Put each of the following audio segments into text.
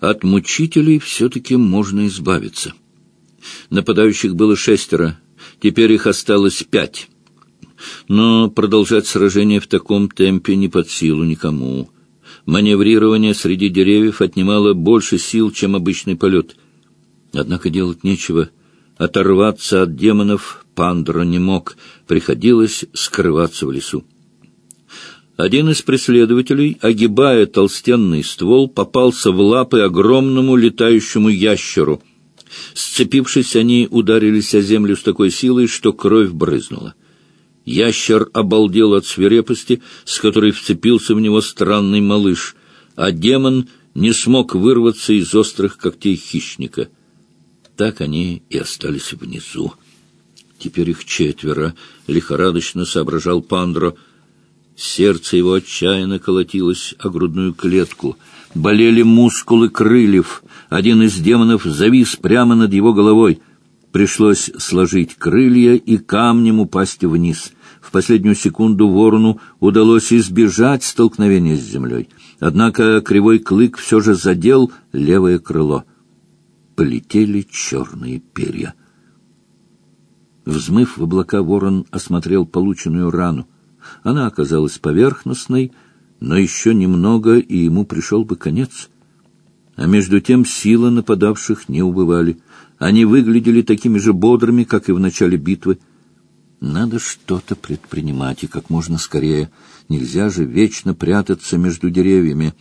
от мучителей все-таки можно избавиться. Нападающих было шестеро, теперь их осталось пять. Но продолжать сражение в таком темпе не под силу никому. Маневрирование среди деревьев отнимало больше сил, чем обычный полет. Однако делать нечего. Оторваться от демонов Пандро не мог, приходилось скрываться в лесу. Один из преследователей, огибая толстенный ствол, попался в лапы огромному летающему ящеру. Сцепившись, они ударились о землю с такой силой, что кровь брызнула. Ящер обалдел от свирепости, с которой вцепился в него странный малыш, а демон не смог вырваться из острых когтей хищника. Так они и остались внизу. Теперь их четверо, — лихорадочно соображал Пандро. Сердце его отчаянно колотилось о грудную клетку. Болели мускулы крыльев. Один из демонов завис прямо над его головой — Пришлось сложить крылья и камнем упасть вниз. В последнюю секунду ворону удалось избежать столкновения с землей. Однако кривой клык все же задел левое крыло. Полетели черные перья. Взмыв в облака, ворон осмотрел полученную рану. Она оказалась поверхностной, но еще немного, и ему пришел бы конец. А между тем силы нападавших не убывали. Они выглядели такими же бодрыми, как и в начале битвы. Надо что-то предпринимать, и как можно скорее. Нельзя же вечно прятаться между деревьями.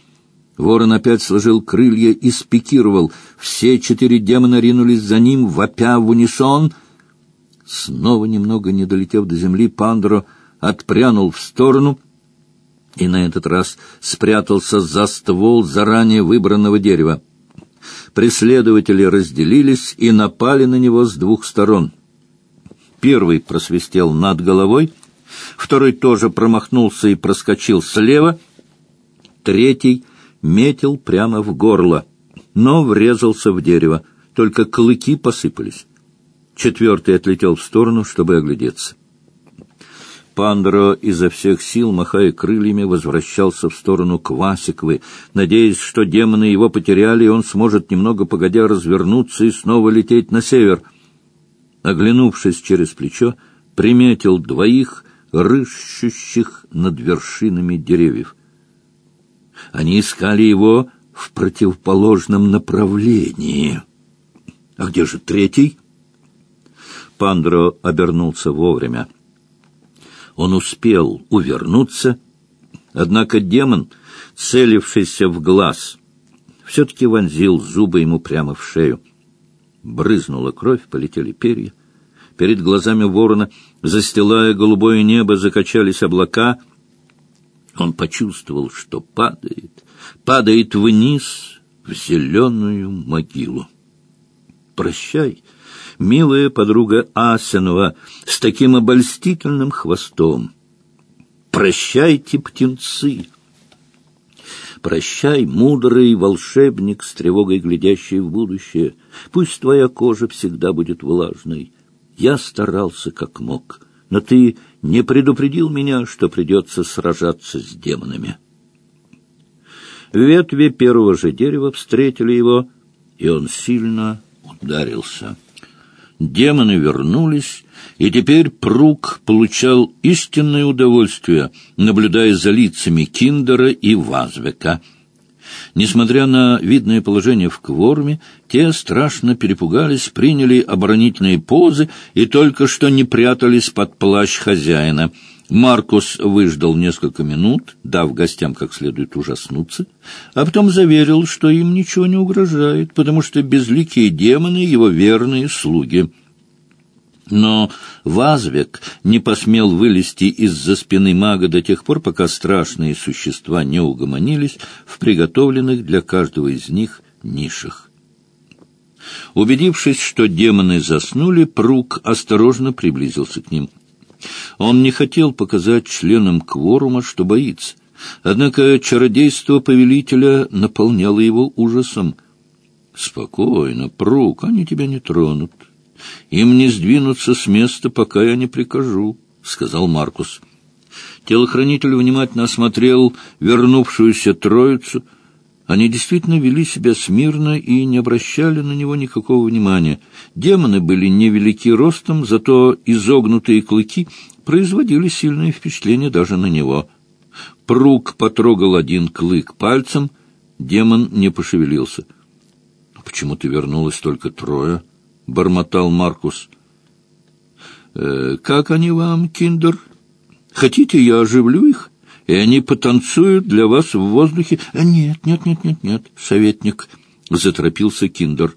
Ворон опять сложил крылья и спикировал. Все четыре демона ринулись за ним, вопя в унисон. Снова, немного не долетев до земли, Пандро отпрянул в сторону и на этот раз спрятался за ствол заранее выбранного дерева. Преследователи разделились и напали на него с двух сторон. Первый просвистел над головой, второй тоже промахнулся и проскочил слева, третий метил прямо в горло, но врезался в дерево, только клыки посыпались. Четвертый отлетел в сторону, чтобы оглядеться. Пандро изо всех сил, махая крыльями, возвращался в сторону Квасиквы, надеясь, что демоны его потеряли, и он сможет немного погодя развернуться и снова лететь на север. Оглянувшись через плечо, приметил двоих, рыщущих над вершинами деревьев. Они искали его в противоположном направлении. А где же третий? Пандро обернулся вовремя. Он успел увернуться, однако демон, целившийся в глаз, все-таки вонзил зубы ему прямо в шею. Брызнула кровь, полетели перья. Перед глазами ворона, застилая голубое небо, закачались облака. Он почувствовал, что падает, падает вниз в зеленую могилу. «Прощай!» милая подруга Асенова с таким обольстительным хвостом. Прощайте, птенцы! Прощай, мудрый волшебник с тревогой глядящий в будущее. Пусть твоя кожа всегда будет влажной. Я старался как мог, но ты не предупредил меня, что придется сражаться с демонами. Ветви первого же дерева встретили его, и он сильно ударился. Демоны вернулись, и теперь Прук получал истинное удовольствие, наблюдая за лицами Киндера и Вазвека. Несмотря на видное положение в кворме, те страшно перепугались, приняли оборонительные позы и только что не прятались под плащ хозяина — Маркус выждал несколько минут, дав гостям как следует ужаснуться, а потом заверил, что им ничего не угрожает, потому что безликие демоны — его верные слуги. Но Вазвек не посмел вылезти из-за спины мага до тех пор, пока страшные существа не угомонились в приготовленных для каждого из них нишах. Убедившись, что демоны заснули, Прук осторожно приблизился к ним — он не хотел показать членам кворума, что боится. Однако чародейство повелителя наполняло его ужасом. «Спокойно, Прук, они тебя не тронут. Им не сдвинуться с места, пока я не прикажу», — сказал Маркус. Телохранитель внимательно осмотрел вернувшуюся троицу. Они действительно вели себя смирно и не обращали на него никакого внимания. Демоны были невелики ростом, зато изогнутые клыки производили сильное впечатление даже на него. Прук потрогал один клык пальцем, демон не пошевелился. — Почему ты вернулась только трое? — бормотал Маркус. «Э, — Как они вам, киндер? Хотите, я оживлю их? И они потанцуют для вас в воздухе. А нет, нет, нет, нет, нет, советник, — заторопился Киндер.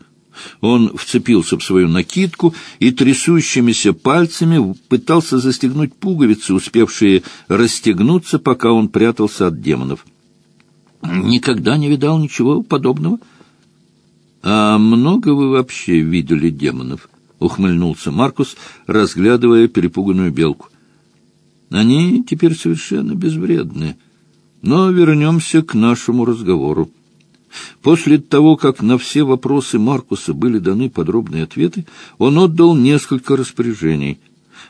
Он вцепился в свою накидку и трясущимися пальцами пытался застегнуть пуговицы, успевшие расстегнуться, пока он прятался от демонов. «Никогда не видал ничего подобного». «А много вы вообще видели демонов?» — ухмыльнулся Маркус, разглядывая перепуганную белку. Они теперь совершенно безвредны. Но вернемся к нашему разговору. После того, как на все вопросы Маркуса были даны подробные ответы, он отдал несколько распоряжений.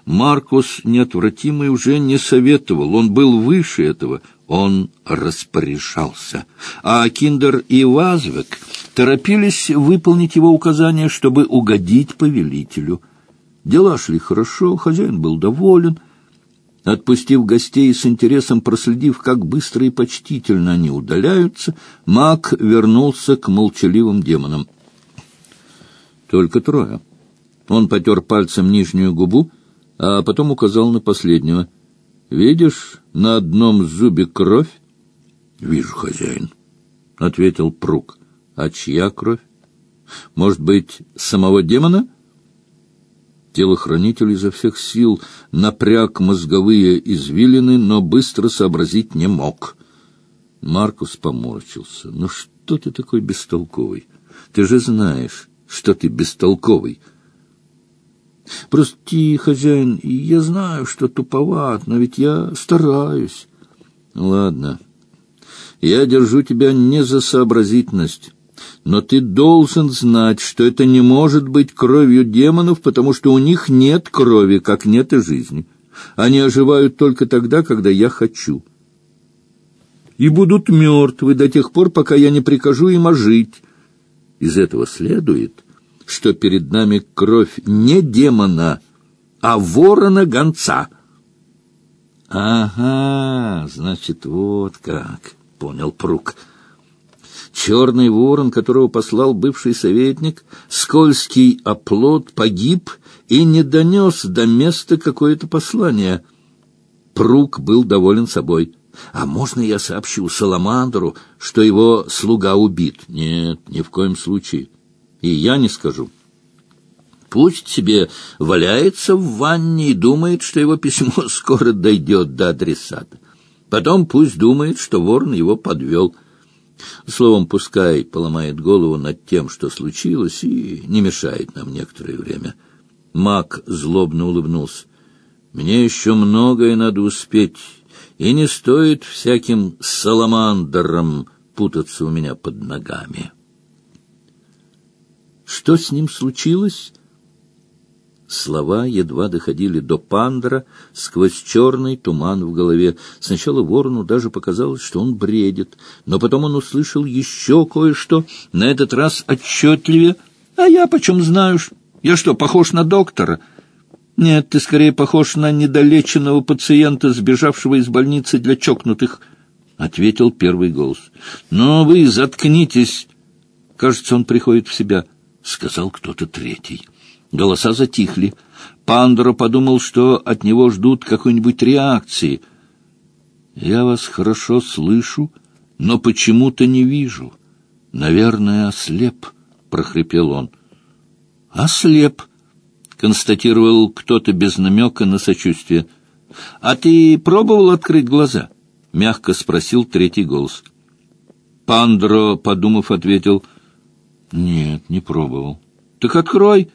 Маркус неотвратимый уже не советовал, он был выше этого, он распоряжался. А Киндер и Вазвек торопились выполнить его указания, чтобы угодить повелителю. Дела шли хорошо, хозяин был доволен, Отпустив гостей с интересом проследив, как быстро и почтительно они удаляются, маг вернулся к молчаливым демонам. Только трое. Он потер пальцем нижнюю губу, а потом указал на последнего. «Видишь, на одном зубе кровь?» «Вижу, хозяин», — ответил Прук. «А чья кровь? Может быть, самого демона?» Телохранитель изо всех сил напряг мозговые извилины, но быстро сообразить не мог. Маркус поморщился. «Ну что ты такой бестолковый? Ты же знаешь, что ты бестолковый». «Прости, хозяин, я знаю, что туповат, но ведь я стараюсь». «Ладно, я держу тебя не за сообразительность». Но ты должен знать, что это не может быть кровью демонов, потому что у них нет крови, как нет и жизни. Они оживают только тогда, когда я хочу. И будут мертвы до тех пор, пока я не прикажу им ожить. Из этого следует, что перед нами кровь не демона, а ворона-гонца. — Ага, значит, вот как, — понял Прук. — Черный ворон, которого послал бывший советник, скользкий оплот, погиб и не донес до места какое-то послание. Прук был доволен собой. «А можно я сообщу Саламандру, что его слуга убит?» «Нет, ни в коем случае. И я не скажу». Пусть себе валяется в ванне и думает, что его письмо скоро дойдет до адресата. Потом пусть думает, что ворон его подвел — Словом, пускай поломает голову над тем, что случилось, и не мешает нам некоторое время. Мак злобно улыбнулся. Мне еще многое надо успеть, и не стоит всяким саламандрам путаться у меня под ногами. Что с ним случилось? Слова едва доходили до пандра сквозь черный туман в голове. Сначала ворону даже показалось, что он бредит, но потом он услышал еще кое-что, на этот раз отчетливее. «А я почем знаю? Я что, похож на доктора?» «Нет, ты скорее похож на недолеченного пациента, сбежавшего из больницы для чокнутых», — ответил первый голос. «Но вы заткнитесь!» «Кажется, он приходит в себя», — сказал кто-то третий. Голоса затихли. Пандора подумал, что от него ждут какой-нибудь реакции. «Я вас хорошо слышу, но почему-то не вижу. Наверное, ослеп», — прохрипел он. «Ослеп», — констатировал кто-то без намека на сочувствие. «А ты пробовал открыть глаза?» — мягко спросил третий голос. Пандро, подумав, ответил, «Нет, не пробовал». «Так открой!»